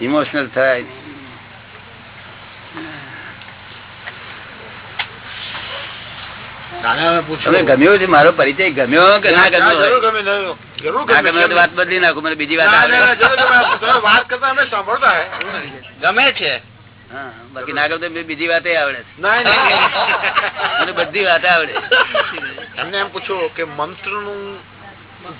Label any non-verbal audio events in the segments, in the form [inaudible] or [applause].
Emotional થાય તમે ગમ્યો છે મારો પરિચય ગમ્યો કે ના ના, ગમ્યો ગમે, જરૂર. જરૂર ના ગમ્યો વાત બદલી નાખું મને બીજી વાત ગમે. વાત કરતા અમે સાંભળતા હે. ગમે છે. હા, બાકી ના ગમતો બીજી વાતે આવડે. ના, ના. મને બધી વાત આવડે. એમને એમ પૂછો કે મંત્રનું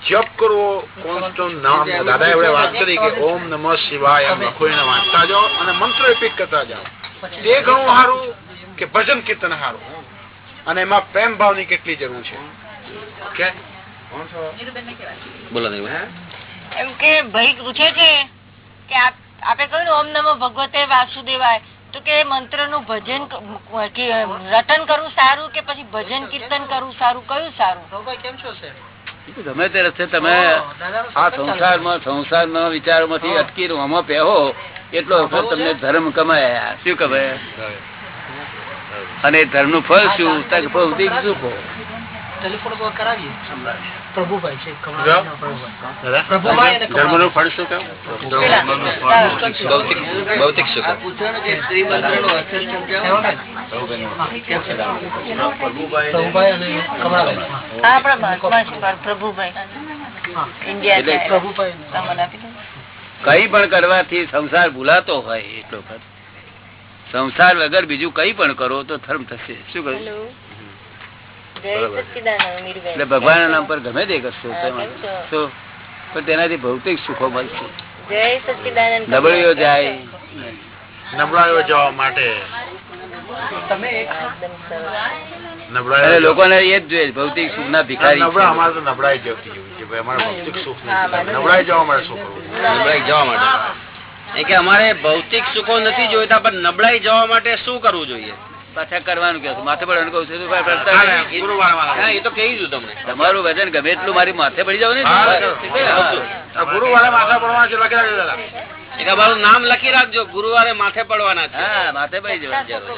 જપ કરવો કોન્સ્ટન્ટ નામ દાદા એવડે વાત કરી કે ઓમ નમ શિવાય એમ લખોઈને વાંચતા જાઓ અને મંત્ર રિપીટ કરતા જાઓ. તે ઘણું સારું કે ભજન કીર્તન સારું. અને એમાં પ્રેમ ભાવની કેટલી જરૂર છે? ઓકે? બોલો એમ કે ભાઈ પૂછે છે કે આપ- કહ્યું ઓમ નમો ભગવતે વાસુદેવાય. તો કે મંત્રનું ભજન ક- રટન કરવું સારું કે પછી ભજન કીર્તન કરવું સારું? કયું સારું? ગમે તે રસ્તે તમે આ સંસારમાં સંસારના વિચારોમાંથી અટકી આમાં પહેવો એટલો વખત તમને ધર્મ કમાયા. શું કમાય? અને ધર્મનું ફળ શું? તક ભૌતિક ફળ શું કહ્યું ભૌતિક છે. કઈ પણ કરવાથી સંસાર ભૂલાતો હોય એટલો સંસાર વગર બીજું કઈ પણ કરો તો ધર્મ થશે. શું કહ્યું હેલો જય સચ્ચિદાનંદ મીરબેન. એટલે ભગવાન નામ પર ગમે તે કરશો પણ તેનાથી ભૌતિક સુખો મળશે. નબળીઓ જાય. નબળાયો જવા માટે. લોકોને એ જ જોઈએ ભૌતિક સુખ ના ભિખારી અમારે તો નબળાઈ જેવું માટે કે અમારે ભૌતિક સુખો નથી જોઈતા પણ નબળાઈ જવા માટે શું કરવું જોઈએ? પાછા કરવાનું કે માથે પડવાનું છું? એ તો કહી દઉં તમને. તમારું વજન ગમે એટલું મારી માથે પડી જાવ ને. ગુરુવારે માથા પડવાના છે અમારું નામ લખી રાખજો. ગુરુવારે માથે પડવાના છે. હા માથે પડી જવાનું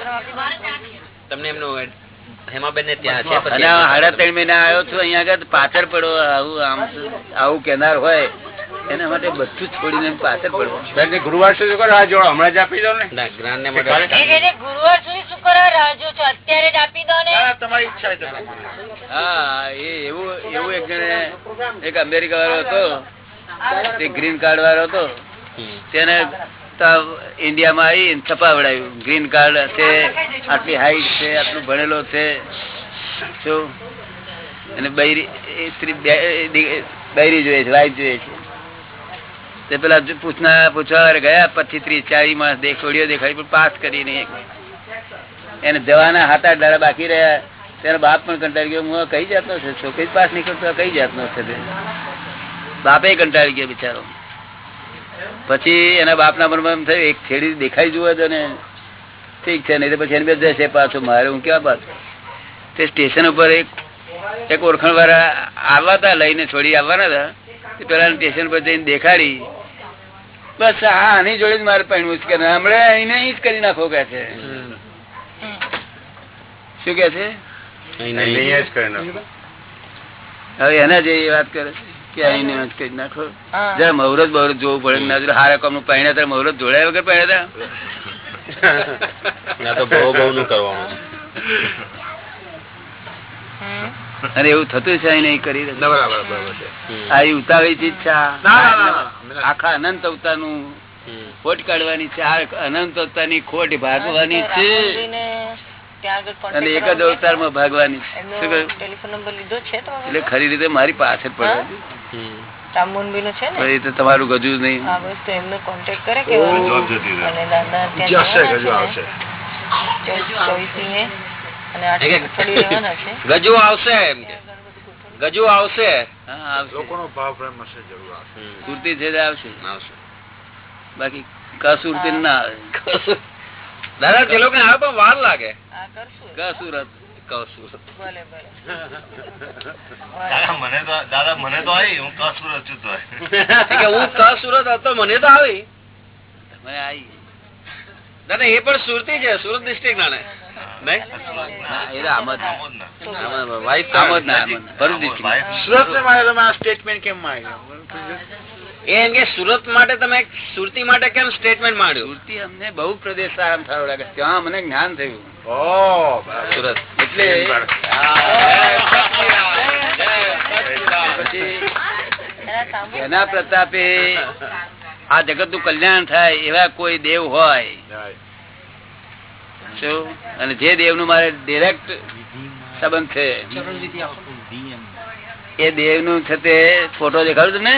તમને એમનું હેમાબેન ને ત્યાં છે સાડા ત્રણ મહિના આવ્યો છું અહીંયા આગળ પાછળ પડો આવું આમ આવું કેનાર હોય એના માટે બધું છોડીને પાછળ પડવું ગુરુવાર સુધી કરો? આ જોડો હમણાં જ આપી દો ને. જ્ઞાન ને માટે ગુરુવાર સુધી શું કરો? રાહ જો છો અત્યારે જ આપી દો ને. તમારી ઈચ્છા. હા એ એવું એવું એક જણે એક અમેરિકા વાળો હતો. તે ગ્રીન કાર્ડ વાળો હતો. તેને ઇન્ડિયા ઇન્ડિયામાં આવી છપાવડાયું ગ્રીન કાર્ડ છે આટલી હાઈટ છે આટલું ભણેલો છે. શું? અને બૈરી સ્ત્રી બૈરી જોઈએ છે વાઈફ જોઈએ છે. તે પેલા પૂછના પૂછવા ગયા, પચીસ ત્રીસ, ચાલીસ માણસ દેખોડીઓ દેખાડી, પણ પાસ કરી નહીં એને જવાના હાથ આઠ દાડા બાકી રહ્યા. તેનો બાપ પણ કંટાળી ગયો. હું કઈ જાતનો છે? છોકરી પાસ નહીં કરતો કઈ જાતનો છે તે? બાપે કંટાળી ગયો બિચારો. પછી એના બાપના મનમાં એમ થયું, એક છેડી દેખાઈ જુએ તો ને ઠીક છે, નહીં તો પછી એને બે જશે પાછું. મારે હું ક્યાં પાછું? તે સ્ટેશન ઉપર એક એક ઓળખણ વાળા આવવા લઈને છોડી આવવાના હતા. પેલા સ્ટેશન પર જઈને દેખાડી. બસ હા આની જોડે જ મારે પહેણવું છે કે ના, અહીં જ કરી નાખો કે છે? શું કે છે? હવે એના જે વાત કરે છે કે અહીં જ કરી નાખો. જરા મહુરત બહુરત જોવું પડે. ના હારા કોમનું પહેણ્યા ત્યારે મહુરત જોડાયા વગર પહેણ્યા ના તો બહુ બહુ નું કરવાનું અને એવું થતું છે અહીં કરી ના, બરાબર બરાબર છે. હમ. આ ઉતાવી ચીજ છે. ના, ના, ના, ના. આખા અનંત અવતારનું નું ખોટ કાઢવાની છે. આ અનંત અવતારની ખોટ ભાગવાની છે. અને એક જ અવતારમાં ભાગવાની છે. એમનો શું કહ્યું? ટેલિફોન નંબર લીધો છે તમારો? એટલે ખરી રીતે મારી પાસે જ પડે. ને? તમારું ગજુ નહીં. હા બસ તો એમનો કોન્ટેક્ટ કરે ગજુ આવશે એમ કે. ગજુ આવશે. હા આવશે. લોકોનો ભાવ પ્રેમ હશે જરૂર આવશે. હમ. સુરતી છે આવશે. આવશે. બાકી કસુરતી ના આવે. દાદા તે લોકો આવે પણ વાર લાગે. કસુરત. કશું ભલે ભલે. દાદા મને તો દાદા મને તો આવી હું કસુર છું તો. કે હું ક સુરત હતો મને તો આવી. મને આવી. દાદા એ પણ સુરતી છે સુરત ડિસ્ટ્રિક્ટ ના સુરત માટે તમે સુરતી માટે કેમ સ્ટેટમેન્ટ માંડ્યું સુરતી અમને બહુ પ્રદેશ આરામ થયો લાગે ત્યાં મને જ્ઞાન થયું. ઓ સુરત. એટલે પછી એના પ્રતાપે આ જગતનું કલ્યાણ થાય એવા કોઈ દેવ હોય અને જે દેવનું મારે ડિરેક્ટ સંબંધ છે એ દેવનું છે તે ફોટો દેખાડું તમને?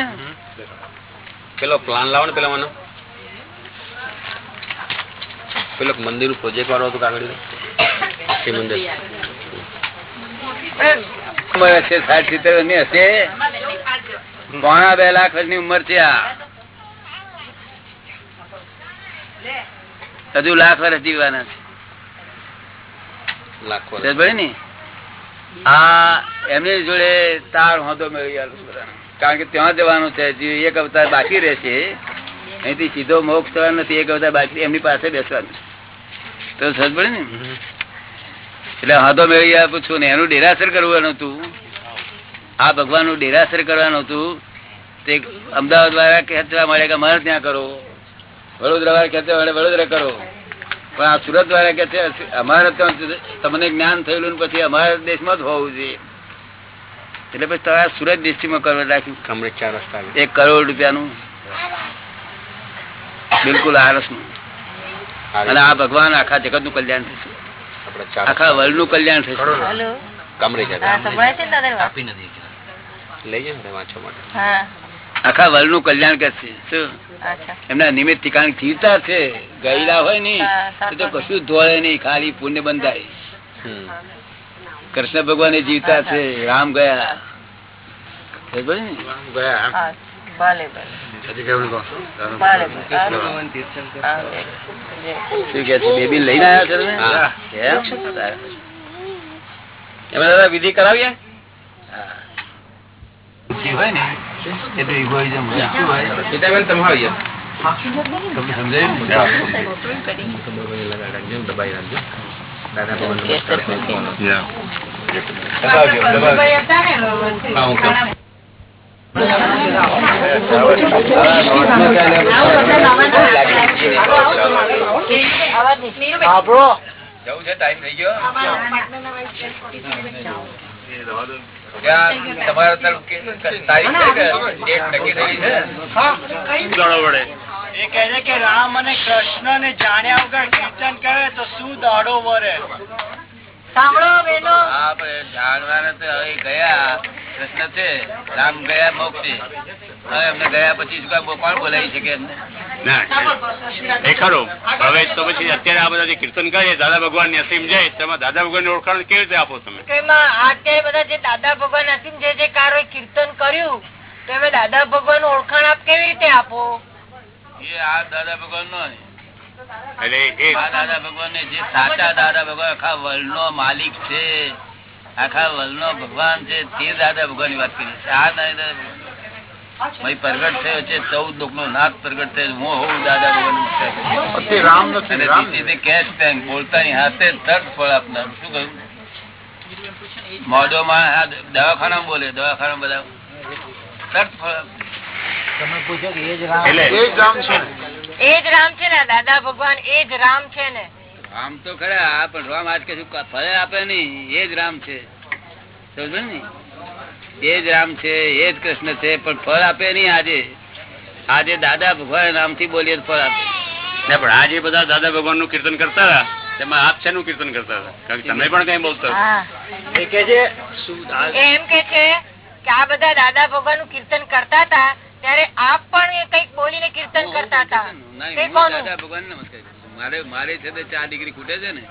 પેલો પ્લાન લાવો ને પેલા મને. પેલો મંદિરનું પ્રોજેક્ટ વાળો હતો કાગળ મંદિર હશે સાઠ સિત્તેરની હશે. પોણા બે લાખ વર્ષની ઉંમર છે આ. હજુ લાખ વર્ષ જીવવાના છે. ને? આ એમની જોડે તાર હોદો મેળવી કારણ કે ત્યાં જવાનું છે જે એક અવતાર બાકી રહેશે અહીંથી સીધો મોક્ષ થવાનો નથી એક અવતાર બાકી એમની પાસે બેસવાનું તો સજ પડે ને? એટલે હાથો મેળવી આપું છું ને એનું ડેરાસર કરવાનું હતું. આ ભગવાનનું ડેરાસર કરવાનું હતું. તે અમદાવાદ વાળા ખેંચવા મળે કે અમારે ત્યાં કરો. વડોદરા વાળા ખેંચવા મળે વડોદરા કરો. પણ આ સુરત વાળા કે છે અમારે તમને જ્ઞાન થયેલું પછી અમારા દેશમાં જ હોવું જોઈએ. એટલે પછી તમારે સુરત ડિસ્ટ્રિક્ટમાં કરવા રાખ્યું. એક કરોડ રૂપિયાનું. બિલકુલ આરસનું અને આ ભગવાન આખા જગતનું કલ્યાણ થશે. ચાર આખા વર્લ્ડનું કલ્યાણ થશે. કમરે વાત? લઈ જાય વાંચવા માટે. હા. આખા વર્લ્ડનું કલ્યાણ કરશે. શું? એમના નિમિત્ત ઠીકાણ જીવતા છે. ગયેલા હોય ને તો કશું ધોળે નહીં ખાલી પુણ્ય બંધાય. કૃષ્ણ ભગવાન જીવતા છે રામ ગયા. બેબી લઈને આવ્યા વિધિ કરાવીએ હા. હોય ને એ તો egoism હોય. શું હોય? પિતાબેન તમે આવી તમને સમજાયું? જવું છે ટાઈમ થઈ ગયો ત્યાં તમારા તરફ કે- તારીખ ડેટ નક્કી થઈ છે? એ કહે છે કે રામ અને કૃષ્ણ ને જાણ્યા વગર કીર્તન કરે તો શું દાડો વરે? કીર્તન કરીએ દાદા ભગવાનની અસીમ જાય તેમાં દાદા ભગવાનની ઓળખાણ કેવી રીતે આપો તમે? કે એમાં અત્યારે બધા જે દાદા ભગવાન અસીમ જે જે કારો કીર્તન કર્યું તો દાદા ભગવાન ઓળખાણ આપ કેવી રીતે આપો? એ આ દાદા ભગવાન નો આ દાદા ભગવાન ને જે સાચા દાદા ભગવાન આખા વર્લ્ડ નો માલિક છે. આખા વર્લ્ડ નો ભગવાન છે. તે દાદા ભગવાનની વાત કરી આ દાદા પ્રગટ થયો છે ચૌદ લોક નો નાથ પ્રગટ થયો હું હોઉં દાદા ભગવાન રામ નથી રામ. બોલતાની હાથે તરત ફળ આપનાર. શું કહ્યું? મોઢો માં દવાખાના બોલે દવાખાના બધા. તરત ફળ આપે. એટલે એ જ રામ છે. ને. એ જ રામ છે ને દાદા ભગવાન એ જ રામ છે ને. આમ તો ખરા પણ રામ આજ કશું ફળે આપે નહીં એ જ રામ છે. સમજ ને? એ જ રામ છે એ જ કૃષ્ણ છે પણ ફળ આપે નહીં આજે. આજે દાદા ભગવાન નામથી બોલીએ ફળ આપે. ના, પણ આજે બધા દાદા ભગવાનનું કીર્તન કરતા હતા. તેમાં આપ શેનું કીર્તન કરતા હતા? કારણ કે તમે પણ કઈ બોલતા. એ કે છે એમ કે છે કે આ બધા દાદા ભગવાનનું કીર્તન કરતા હતા ત્યારે આપ પણ એ કંઈક બોલીને કીર્તન કરતા હતા. ભગવાન નમસ્કાર મારે મારે છે તે ચાર ડિગ્રી ખૂટે છે ને.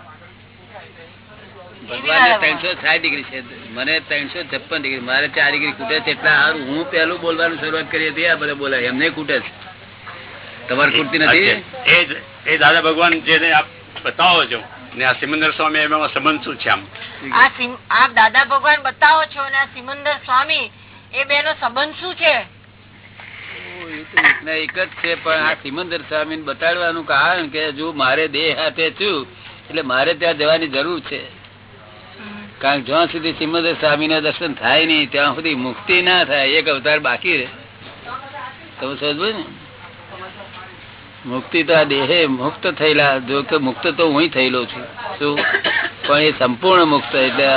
ભગવાન ત્રણસો સાઠ ડિગ્રી છે. મને ત્રણસો છપ્પન ડિગ્રી મારે ચાર ડિગ્રી ખૂટે છે એટલે સારું હું પેલું બોલવાનું શરૂઆત કરી હતી આ બધા બોલાય. એમને ખૂટે છે. તમારે ખૂટતી નથી? એ એ દાદા ભગવાન જેને આપ બતાવો છો ને આ સિમંદર સ્વામી એમાં સંબંધ શું છે આમ? આ આપ દાદા ભગવાન બતાવો છો ને આ સિમંદર સ્વામી એ બેનો સંબંધ શું છે? એક જ છે, પણ આ સિમંદર સ્વામી બતાડવાનું કારણ કે જો મારે દેહ હાથે છું, એટલે મારે ત્યાં જવાની જરૂર છે. કારણ જ્યાં સુધી સિમંદર સ્વામી દર્શન થાય નહીં, ત્યાં સુધી મુક્તિ ના થાય, એક અવતાર બાકી રહે. તમે સમજો ને? મુક્તિ તો આ દેહે મુક્ત થયેલા, જો કે મુક્ત તો હું થયેલો છું. શું? પણ એ સંપૂર્ણ મુક્ત, એટલે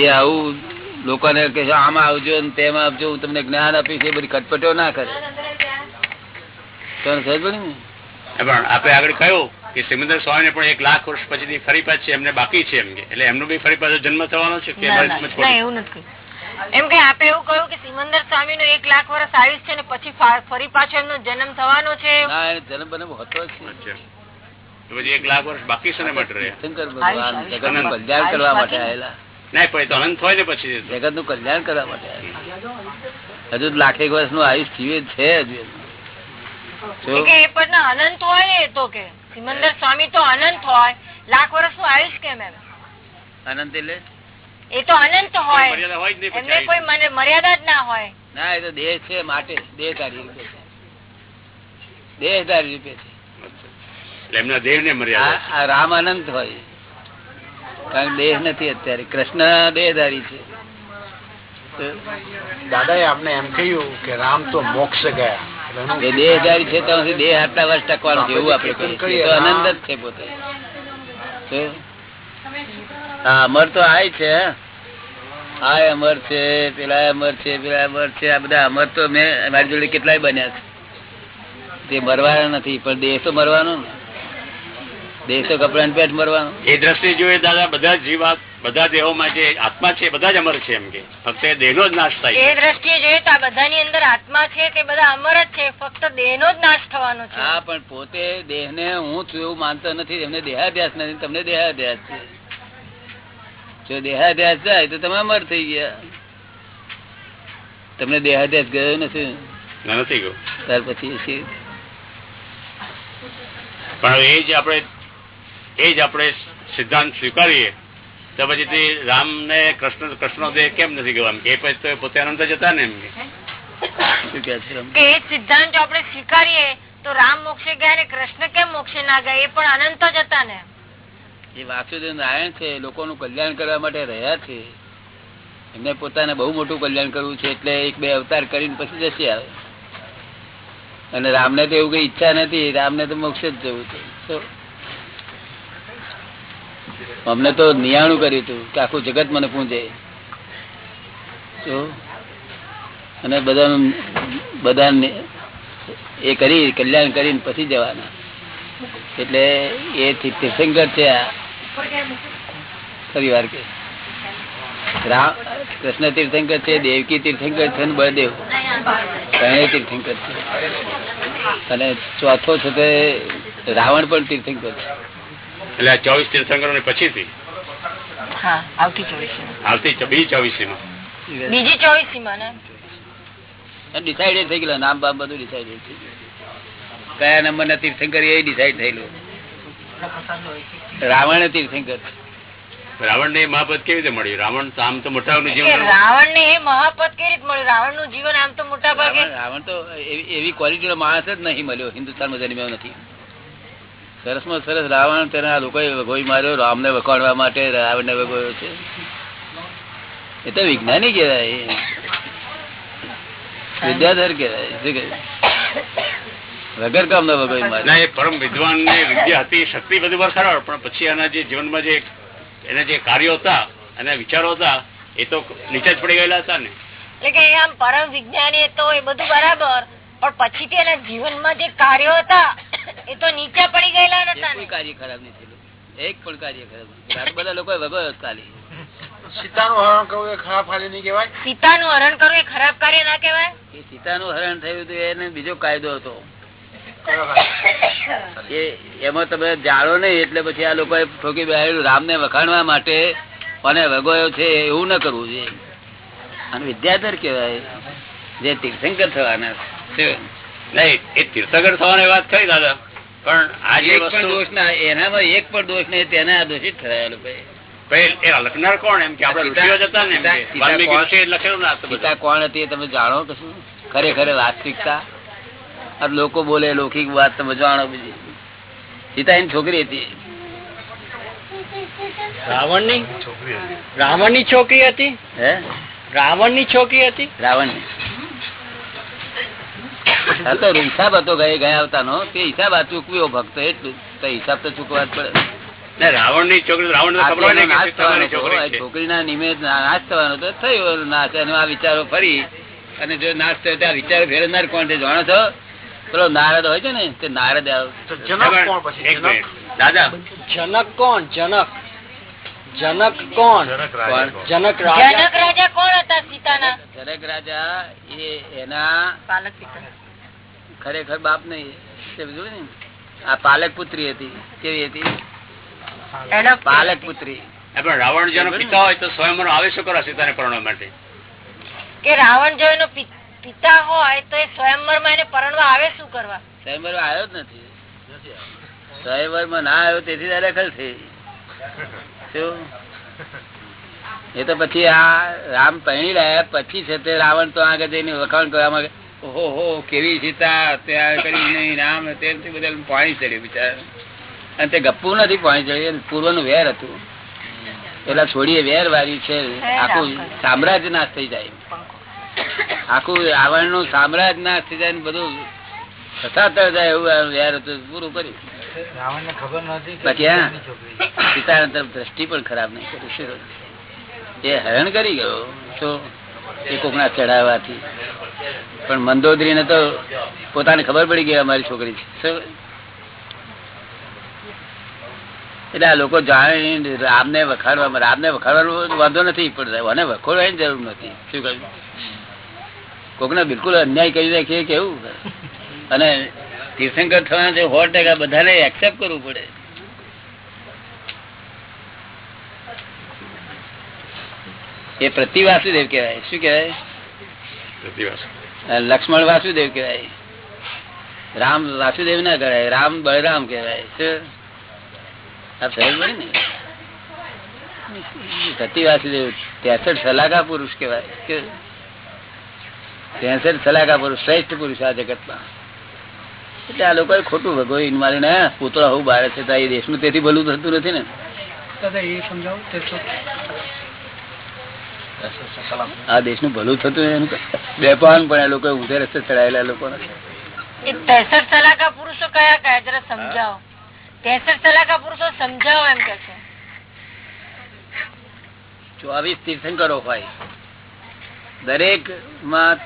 એ આવું લોકોને કે આમાં આવજો ને તેમાં આવજો હું તમને જ્ઞાન આપીશ. એ બધી ખટપટો ના કરે. આપણે આગળ કહ્યું કે સિમંદર સ્વામી પણ એક લાખ વર્ષ પછી ફરી પાછી એમને બાકી છે એમ એટલે એમનો બી ફરી પાછો જન્મ થવાનો છે કે? એવું નથી. એમ કે આપે એવું કહ્યું કે સિમંદર સ્વામી નું એક લાખ વર્ષ આયુષ છે ને પછી ફરી પાછો એમનો જન્મ થવાનો છે જન્મ બને હતો જ. છે પછી એક લાખ વર્ષ બાકી છે ને માટે શંકર ભગવાન જગત કલ્યાણ કરવા માટે આવેલા ના પણ એ તો અનંત હોય ને પછી જગતનું કલ્યાણ કરવા માટે હજુ લાખે વર્ષનું આયુષ જીવે છે હજુ એનું. જો એ કે એ પણ ના અનંત હોય તો કે. સિમંદર સ્વામી તો અનંત હોય લાખ વર્ષનું આયુષ કેમ એમ? અનંત એટલે? એ તો અનંત હોય. મર્યાદા જ એમને કોઈ મને મર્યાદા જ ના હોય. ના એ તો દેહ છે માટે. દેહધારી રૂપે છે. દેહધારી રૂપે છે. એમના દેહ ને મર્યાદા રામ અનંત હોય. કારણ દેહ નથી અત્યારે. કૃષ્ણ દેહધારી છે. દાદા એ આપને એમ કહ્યું કે રામ તો મોક્ષ ગયા. એ દેહધારી છે સુધી દેહ આટલા વર્ષ ટકવાનું છે એવું આપણે કહીએ તો અનંત જ છે પોતે. હા અમર તો આય છે. આય અમર છે પેલા અમર છે પેલા અમર છે. આ બધા અમર તો મેં મારી જોડે કેટલાય બન્યા છે. તે મરવાના નથી પણ દેહ તો મરવાનો ને. દેહ તો કપડા પેટ મરવાનું એ દ્રષ્ટિ જોઈએ દાદા બધા જીવાત બધા દેહોમાં જે આત્મા છે બધા જ અમર છે એમ કે. ફક્ત દેહ નો જ નાશ થાય એ દ્રષ્ટિએ જોઈએ તો આ બધાની અંદર આત્મા છે તે બધા અમર જ છે ફક્ત દેહનો જ નાશ થવાનો છે. હા પણ પોતે દેહ ને હું છું એવું માનતો નથી એમને દેહાભ્યાસ નથી તમને દેહાભ્યાસ છે. જો દેહાધ્યાસ જાય તો તમે અમર થઈ ગયા. તમને દેહાધ્યાસ ગયો નથી. ના, નથી ગયો. ત્યાર પછી પણ એ જ આપણે એ જ આપણે સિદ્ધાંત સ્વીકારીએ તો પછી તે રામ ને કૃષ્ણ કૃષ્ણ દેહ કેમ નથી ગયો એ પછી તો પોતે અનંત જતા ને એમ કે. એ સિદ્ધાંત આપણે સ્વીકારીએ તો રામ મોક્ષે ગયા ને કૃષ્ણ કેમ મોક્ષે ના ગયા? એ પણ અનંત જ હતા ને એ વાસુદેવ નારાયણ છે લોકોનું કલ્યાણ કરવા માટે રહ્યા છે. એમને પોતાને બહુ મોટું કલ્યાણ કરવું છે એટલે એક બે અવતાર કરીને પછી જશે આવે અને રામને તો એવું કઈ ઈચ્છા નથી રામને તો મોક્ષ જ જવું છે. તો અમને તો નિયાણું કર્યું હતું કે આખું જગત મને પૂંજે. અને બધા બધા એ કરી, કલ્યાણ કરીને પછી જવાના. એટલે એ તીર્થંકર છે આ. ફરી વાર કે. રામ કૃષ્ણ તીર્થંકર છે, દેવકી તીર્થંકર છે ને બળદેવ. ત્રણેય તીર્થંકર છે. અને ચોથો છે તે રાવણ પણ તીર્થંકર છે. એટલે આ ચોવીસ તીર્થંકરો ને પછીથી આવતી બીજી ચોવીસી માં બીજી ચોવીસી માં ને? થઈ ગયેલું નામ બામ બધું ડિસાઈડેડ થઈ ગયું કયા નંબર ના તીર્થંકર એ ડિસાઈડ થયેલું. રાવણ તીર્થંકર. રાવણ ને મહાપદ કેવી રીતે મળ્યું? રાવણ આમ તો મોટા જીવન રાવણ ને મહાપદ કેવી રીતે મળ્યું? રાવણનું જીવન આમ તો મોટા ભાગે રાવણ તો એવી- ક્વોલિટી માણસ જ નહીં મળ્યો હિન્દુસ્તાનમાં જન્મ્યો નથી. સરસમાં સરસ રાવણ તેના લોકોએ ગોઈ માર્યો રામને વખાણવા માટે રાવણને વગોયો છે. એ તો વિજ્ઞાની કહેવાય. વિદ્યાધર કહેવાય. શું કહેવાય? વગર વગોઈ ના માર્યો. એ પરમ વિદ્વાન ને વિદ્યા હતી શક્તિ બધું વરસાડો પણ પછી એના જે જીવનમાં જે એના જે કાર્યો હતા અને વિચારો હતા એ તો નીચે જ પડી ગયેલા હતા ને. એટલે કે આમ પરમ વિજ્ઞાની તો એ બધું બરાબર પણ પછી તે એના જીવનમાં જે કાર્યો હતા એ તો નીચે પડી ગયેલા નતા કાર્ય ખરાબ નહીં થયેલું એક પણ કાર્ય ખરાબ નથી. બધા લોકો વગર ખાલી સીતાનું હરણ કરવું એ ખરાબ હાલી નહીં કહેવાય સીતાનું હરણ કરવું એ ખરાબ કાર્ય ના કેવાય એ સીતાનું હરણ થયું હતું એને બીજો કાયદો હતો કયો કાયદો? એ એમાં તમે જાણો નહીં એટલે પછી આ લોકોએ ઠોકી બેહાડ્યું રામને વખાણવા માટે અને વગોયો છે એવું ન કરવું જોઈએ અને વિદ્યાધર કેવાય જે તીર્થંકર થવાના છે. નહીં એ તીર્થંકર થવાની વાત થઈ દાદા. પણ દોષ ના એનામાં એક પણ દોષ નહીં તેને આ દોષિત થયેલું લખનાર કોણ? એમ કે આપડે ને લખેલું ના. કોણ હતી તમે જાણો કશું ખરેખર વાસ્તવિકતા. લોકો બોલે લૌકિક વાત તમે જાણો બીજી સીતા એની છોકરી હતી. રાવણની રાવણની છોકરી હતી? હે? રાવણની છોકરી હતી? રાવણ તો હિસાબ હતો ગયા ગયા આવતાનો. તે હિસાબ આ ચૂકવ્યો ભક્ત એટલું. તો હિસાબ તો ચૂકવા જ પડે. રાવણની છોકરી રાવણ આ ખબર હોય ને તેનો કે નાશ થવાનો છોકરી આ નિમિત્ત નાશ થવાનો તો થયો નાશ અને આ વિચારો ફરી. અને જો નાશ થયો ત્યાં વિચારો ફેરવનાર કોણ છે? જાણો છો? પેલો નારદ હોય છે ને તે નારદ આવ- તો જનક કોણ જનક? જનક કોણ? જનક. જનક કોણ? કોણ? જનક જનક રાજા. રાજા કોણ હતા સીતાના? જનક રાજા એ એના પાલક પિતા ખરેખર બાપ નહીં તે આ પાલક પુત્રી હતી કેવી હતી? પાલક પુત્રી રાવણ જેનો પિતા હોય તો સ્વયંવર આવે શું કરો સીતાને પરણવા માટે? કે રાવણ જો એનો પિતા હોય તો એ સ્વયંવરમાં એને પરણવા આવે શું કરવા? સ્વયંવર આવ્યો જ નથી. સ્વયંવરમાં ના આવ્યો તેથી દખલ થઈ. શું? એ તો પછી આ રામ પહેણી રહ્યા પછી છે તે રાવણ તો આગળ જઈને વખાણ કરવા માંગે. ઓહો કેવી સીતા ત્યાં કરી નહીં રામ તેથી બધા પાણી ચડ્યું બિચાર. અને તે ગપ્પુ નથી પાણી ચડ્યું પૂર્વનું વેર હતું. પેલા છોડીએ વેર વાળી છે આખું સામ્રાજ્ય નાશ થઈ જાય. આખું રાવણનું સામ્રાજ્ય નાશ થઈ જાય બધું સતાતર જાય એવું આ વેર હતું પૂરું કર્યું. રાવણ ખબર નથી બાકી હા સીતા તરફ દ્રષ્ટિ પણ ખરાબ નહીં કરી એ હેરાન કરી ગયો તો એ કોકના ચડાવવાથી પણ મંદોદરી ને તો પોતાને ખબર પડી ગઈ અમારી છોકરી એટલે આ લોકો જાણે રામને વખાડવા રામને વખાડવાનો વાંધો નથી, પણ મને વખોડવાની જરૂર નથી. શું કહ્યું? કોકને બિલકુલ અન્યાય કરી રાખીએ કેવું? અને તીર્થંકર થવાના સો ટકા બધાને એક્સેપ્ટ કરવું પડે. એ પ્રતિ વાસુદેવ કહેવાય? શું કેવાય લક્ષ્મણ વાસુદેવ કેવાય રામ વાસુદેવ ના કહેવાય. રામ બળરામ કેવાય શું? ને. સતી વાસુદેવ ત્રેસઠ સલાકા પુરુષ કેવાય કે ત્રેસઠ સલાકા પુરુષ શ્રેષ્ઠ પુરુષ આ જગતમાં. એટલે આ લોકો ખોટું ભગવાન મારીને પૂતળા હું બારે છે તો એ દેશનું તેથી ભલું થતું નથી ને. આ દેશનું ભલું થતું એનું બેપાન પણ લોકો ઉધે રસ્તે ચડાયેલા લોકો પુરુષો કયા કયા? જરા સમજાવો. તેસઠ સલાકા પુરુષો સમજાવો એમ કે છે. ચોવીસ તીર્થંકરો હોય. દરેકમાં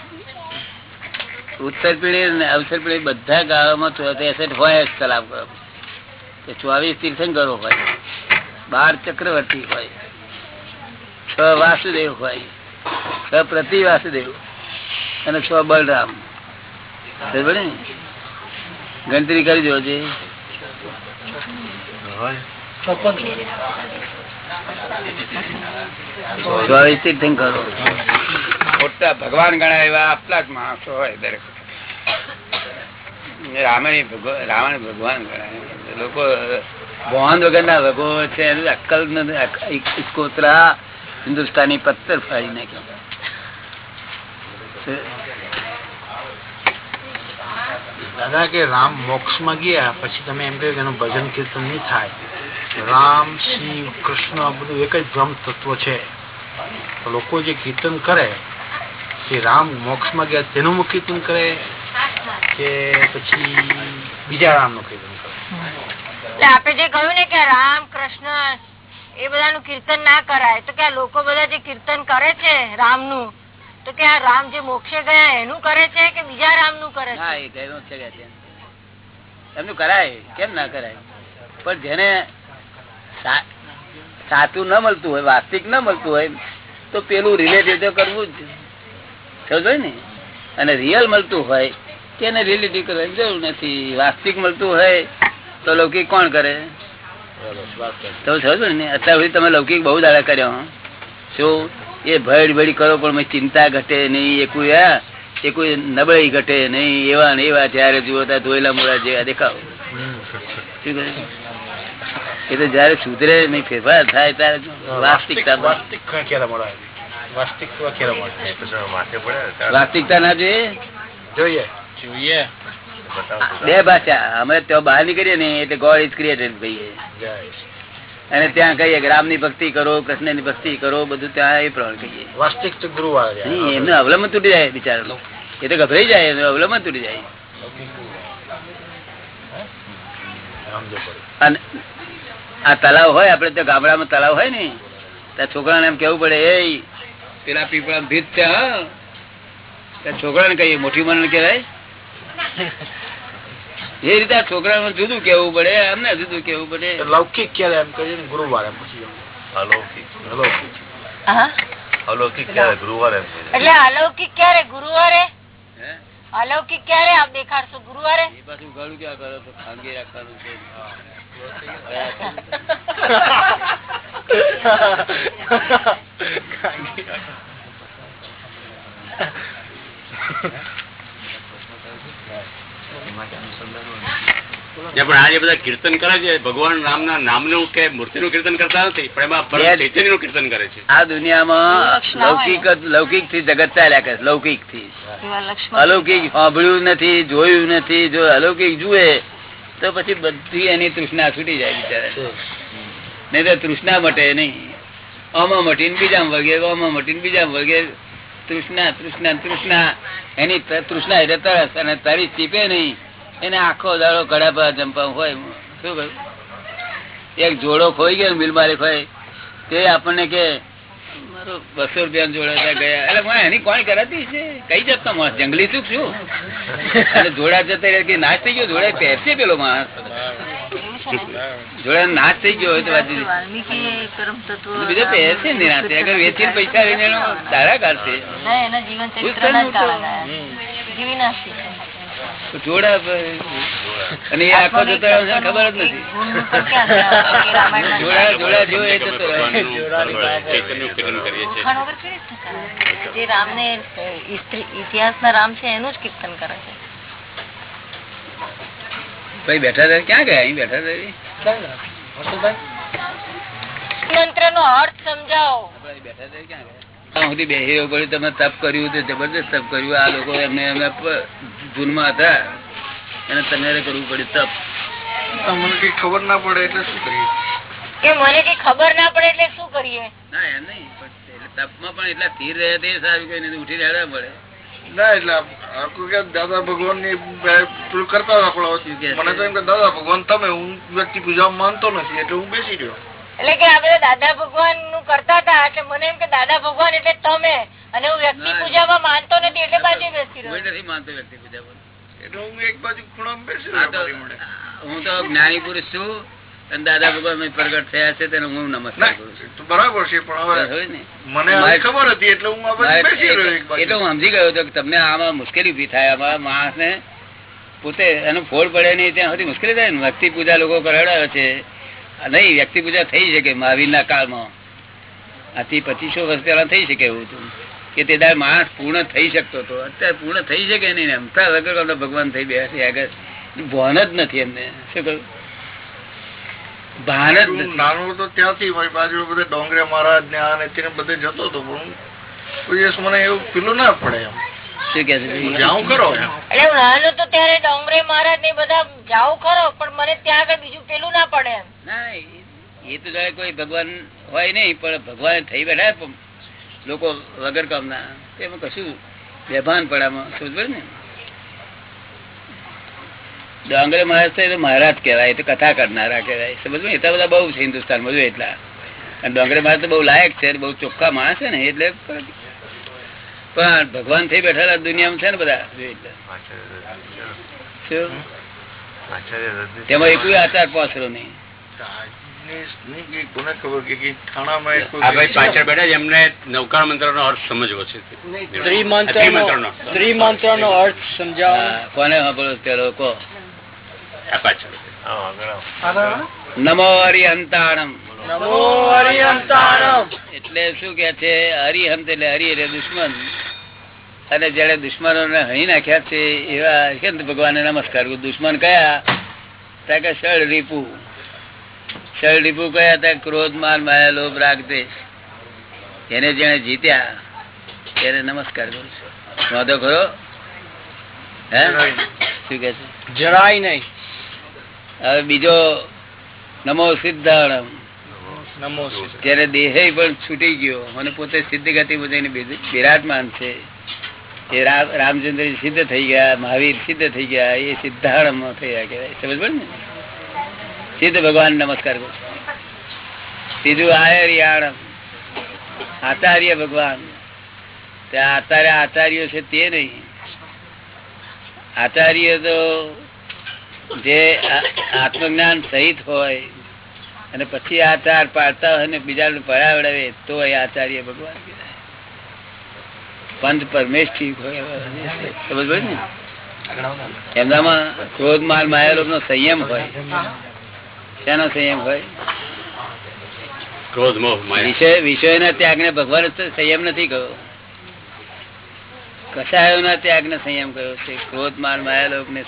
ઉત્તર પેઢી અને અવસર પેઢી બધા ગાળોમાં ત્રેસઠ હોય જ ચોવીસ તીર્થંકરો હોય. બાર ચક્રવર્તી હોય. વાસુદેવ હોય. છ પ્રતિ વાસુદેવ અને છ બલરામ? ગણતરી કરી ચોવીસ ભગવાન ગણાય એવા આટલા જ માણસો હોય દરેક. ભગવાન રાવણ ભગવાન ગણાય. લોકો ભગવાન વગર ના ભગવો છે અક્કલ નથી હિન્દુસ્તાની પથ્થર ફાડી નાખ્યો દાદા કે રામ મોક્ષમાં ગયા પછી તમે એમ કહ્યું કે એનું ભજન કીર્તન નહીં થાય. રામ શિવ કૃષ્ણ બધું એક જ બ્રહ્મ તત્વ છે. લોકો જે કીર્તન કરે તે રામ મોક્ષમાં ગયા તેનું કીર્તન કરે કે પછી બીજા રામનું કીર્તન કરે? આપણે જે કહ્યું ને કે રામ કૃષ્ણ એ બધાનું કીર્તન ના કરાય. તો કે આ લોકો બધા જે કીર્તન કરે છે રામનું, તો કે આ રામ જે મોક્ષે ગયા એનું કરે છે કે બીજા રામનું કરે છે. એમનું કરાય, કેમ ના કરાય? પણ જેને સાચું ન મળતું હોય વાસ્તવિક ન મળતું હોય, તો પેલું રિલેટિવ કરવું જ. સમજો ને? અને રિયલ મળતું હોય, તેને રિલેટિવ કરવાની જરૂર નથી. વાસ્તવિક મળતું હોય, તો લૌકિક કોણ કરે? તો સમજો ને? અત્યાર સુધી તમે લૌકિક બહુ દાડા કર્યો. શું? એ ભયડ ભયડ કરો પણ ચિંતા ઘટે નહીં. એ કોઈ આ એ કોઈ નબળાઈ ઘટે નહીં. એવા ને એવા ત્યારે જુઓ ત્યાં ધોયેલા મોડા જેવા દેખાવ. એ તો જયારે સુધરે નહીં ફેરફાર થાય ત્યારે વાસ્તવિકતા વાસ્તવિકતા ના જોઈએ. જોઈએ. જોઈએ. બે ભાષા. અમે ત્યાં બહાર નીકળીએ ને એટલે ગોડ ઇઝ ક્રિએટેડ કહીએ. અને ત્યાં કહીએ કે રામની ભક્તિ કરો કૃષ્ણની ભક્તિ કરો બધું ત્યાં એ પ્રમાણે કહીએ. વાસ્તિક ગુરુ એમને અવલંબન તૂટી જાય બિચારા એ તો ગભરાઈ જાય એનું અવલંબન તૂટી જાય. અને આ તલાવ હોય આપડે ત્યાં ગામડામાં તલાવ હોય ને ત્યાં છોકરાને એમ કેવું પડે એ પેલા પીપળા ભીત છે હા? ત્યાં છોકરાને કહીએ મોટી મન કહેવાય. એ રીતે છોકરા છોકરાને જુદું કેવું પડે એમને જુદું કેવું પડે. લૌકિક ક્યારે એમ કહીએ ગુરુવારે પછી અલૌકિક. અલૌકિક. અલૌકિક ક્યારે ગુરુવારે એટલે અલૌકિક ક્યારે ગુરુવારે? અલૌકિક ક્યારે આપ દેખાડશો ગુરુવારે? એ પાછું ક્યાં કરો તો ખાનગી રાખવાનું છે. જે [laughs] [laughs] પણ આ જે બધા કીર્તન કરે છે ભગવાન નામના નામનું કે મૂર્તિનું કીર્તન કરતા નથી પણ એમાં ચૈતન્યનું કીર્તન કરે છે. આ દુનિયામાં. લૌકિક લૌકિકથી જગત ચાલ્યા કરે લૌકિકથી અલૌકિક સાંભળ્યું નથી જોયું નથી જો અલૌકિક જુએ તો પછી બધી એની તૃષ્ણા છૂટી જાય બિચારા. નહીં તો તૃષ્ણા મટે નહીં. આમાં મટીને બીજામાં વળગે આમાં મટીને બીજામાં વળગે તૃષ્ણા તૃષ્ણા તૃષ્ણા. એની તૃષ્ણા એટલે તરસ અને તરી ચીપે નહીં. એને આખો દાડો કડા પર જંપા હોય. શું કહ્યું? એક જોડો ખોઈ ગયો મિલ માલિક હોય તે આપણને કે બસો રૂપિયા જોડાતા ગયા. એટલે મને એની કોણ કરાતી છે? કઈ જતો માણસ? જંગલી સુખ શું? અને જોડા જતા કે નાશ થઈ ગયો? જોડે પહેરશે પેલો માણસ? જોડે નાશ થઈ ગયો હોય તો બાજુ પહેરશે ને નિરાંતે. અગર વેચીને પૈસા લઈને તારા કાઢશે. એના જીવન. જીવી ના શીખે. તો જોડા અને એ આખો જતો ખબર જ નથી. જોડા [laughs] જોડા જતો કરે? જે રામને ઇતિહાસના રામ છે એનું જ કીર્તન કરે છે. ભાઈ બેઠા રહે? ક્યાં ગયા? અહીં બેઠા રહે? મંત્ર નો. અર્થ સમજાવો. બેઠા રહે ક્યાં ગયા? સુધી બે પડ્યું. તમે તપ કર્યું તે જબરદસ્ત તપ કર્યું. આ લોકો એમને એમને જૂનમાં હતા. એને તમારે કરવું પડ્યું તપ. મને કઈ ખબર ના પડે એટલે શું કરીએ? કે મને કઈ ખબર ના પડે એટલે શું કરીએ? ના એમ નહીં. પણ એટલે તપમાં પણ એટલા સ્થિર રહે તે સારું કઈ નહીં ઉઠી રહેવા પડે. ના એટલે આખું કે દાદા ભગવાનની પેલું કરતા મને તો એમ કે દાદા ભગવાન તમે હું વ્યક્તિ પૂજા માનતો નથી એટલે હું બેસી રહ્યો. એટલે કે આપડે દાદા ભગવાનનું કરતા હતા એટલે મને એમ કે દાદા ભગવાન એટલે તમે. અને હું વ્યક્તિ ના. પૂજામાં માનતો નથી એટલે બાજુ બેસી રહ્યો. નથી માનતો વ્યક્તિ પૂજા એટલે હું એક બાજુ ખૂણામાં બેસી તો હું તો જ્ઞાની પુરુષ છું અને દાદા ભગવાન પ્રગટ થયા છે તેને હું નમસ્કાર કરું છું. બરાબર છે પણ હવે મને ખબર હતી એટલે હું આ બાજુ બેસી રહ્યો એક એટલે હું સમજી ગયો હતો કે તમને આમાં મુશ્કેલી ઊભી થાય આમાં માણસને પોતે એનો ફોડ પડે નહીં ત્યાં સુધી મુશ્કેલી થાય ને. ભક્તિ પૂજા લોકો કરાવડાવે છે. નહીં વ્યક્તિ પૂજા થઈ શકે મહાવીરના કાળમાં. આથી પચીસો વર્ષ પહેલા થઈ શકે એવું હતું. કે તે દાડે માણસ પૂર્ણ થઈ શકતો હતો. અત્યારે પૂર્ણ થઈ શકે નહીં એમ. થાય વગર ભગવાન થઈ બેસે આગળ. ભાન જ નથી એમને. શું કહ્યું ભાન જ નાનું તો ત્યાંથી મારી બાજુ બધે ડોંગરે મહારાજ ને આ ને તેને બધે જતો હતો પણ કોઈ દિવસ મને એવું પેલું ના પડે એમ. શું કે જાઉં ખરો. એટલે હું નાનો તો ત્યારે ડોંગરે મહારાજ ને બધા જાઉં ખરો પણ મને ત્યાં આગળ બીજું પેલું ના પડે એમ. ના એ- એ તો કોઈ ભગવાન હોય નહીં પણ ભગવાન થઈ બેઠા લોકો વગર કામના એમાં કશું બેભાન પડામાં સમજ પડે ને ડોંગરે મહારાજ તો મહારાજ કહેવાય તો કથા કરનારા કહેવાય. સમજ એટલા બધા બહુ છે હિન્દુસ્તાનમાં જો એટલા. અને ડોંગરે મહારાજ તો બહુ લાયક છે બહુ ચોખ્ખા માણસ છે ને એટલે પણ ભગવાન થઈ બેઠેલા દુનિયામાં છે ને બધા? તેમાં એક આચાર પાછળ નહીં. કોને ખબર કે કે થાણામાં એક આ ભાઈ પાછળ બેઠા એમને નૌકાર મંત્ર નો અર્થ સમજવો છે. ત્રિમંત્રનો. ત્રિમંત્ર નો અર્થ સમજાવો. હા, કોને સાંભળો પેલો કહો પાછળ. નમો હરિહંતાણમ નમો હરિહંતાણમ એટલે શું કે છે હરિહંત એટલે હરિ એટલે દુશ્મન. અને જયારે દુશ્મનો ને હણી નાખ્યા છે એવા હરિહંત ભગવાન નમસ્કાર. દુશ્મન કયા? ત્યાં કે શળ રીપુ. શળ રીપુ કયા? ત્યાં ક્રોધ માન માયા લોભ રાગ દેશ એને જેને જીત્યા તેને નમસ્કાર કરું છું. વાંધો ખરો હે? શું કે છે? જરાય નહીં. હવે બીજો નમો સિદ્ધાણમ. નમો ત્યારે દેહ પણ છૂટી ગયો અને પોતે સિદ્ધ ગતિ બધાની બિરાજમાન છે. એ રામચંદ્ર સિદ્ધ થઈ ગયા મહાવીર સિદ્ધ થઈ ગયા એ સિદ્ધાર્ણ ગયા કહેવાય. સમજ પડે ને? સિદ્ધ ભગવાન નમસ્કાર કરું. છું. ત્રીજું આયરિયાણ આચાર્ય ભગવાન. ત્યાં આચાર્ય આચાર્ય છે તે નહીં. આચાર્ય તો જે આત્મજ્ઞાન સહિત હોય અને પછી આચાર પાડતા હોય ને બીજા પરાવડાવે તો એ આચાર્ય ભગવાન કહેવાય. પરમેશ ઠીક હોય સમજ ને? એમનામાં ક્રોધ માલ માયાલોભ નો સંયમ હોય. શેનો સંયમ હોય? ક્રોધ વિષય વિષય વિષય ત્યાગ ને ભગવાન સંયમ નથી કહ્યો ત્યાગ ને સંયમ કહ્યો છે. ક્રોધ માલ માયાલોભ ને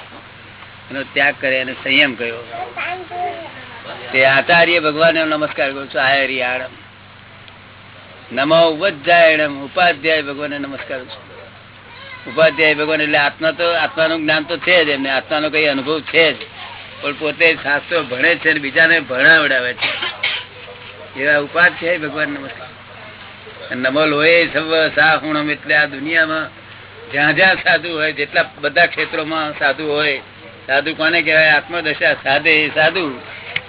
એનો ત્યાગ કરે અને સંયમ કર્યો. તે આચાર્ય ભગવાન નમસ્કાર કરું છું. આયરી આણમ નમો ઉપજાયણમ ઉપાધ્યાય ભગવાન નમસ્કાર છું. ઉપાધ્યાય ભગવાન એટલે આત્મા તો, આત્માનું જ્ઞાન તો છે જ. એમને આત્માનો કઈ અનુભવ છે જ. પણ પોતે શાસ્ત્રો ભણે છે અને બીજાને ભણાવડાવે છે. એવા ઉપાધ્યાય ભગવાન નમસ્કાર. નમો લોહે સર્વ સાહુણમ એટલે આ દુનિયામાં જ્યાં જ્યાં સાધુ હોય, જેટલા બધા ક્ષેત્રોમાં સાધુ હોય સાધુ કોને કહેવાય? આત્મદશા સાધે સાધુ.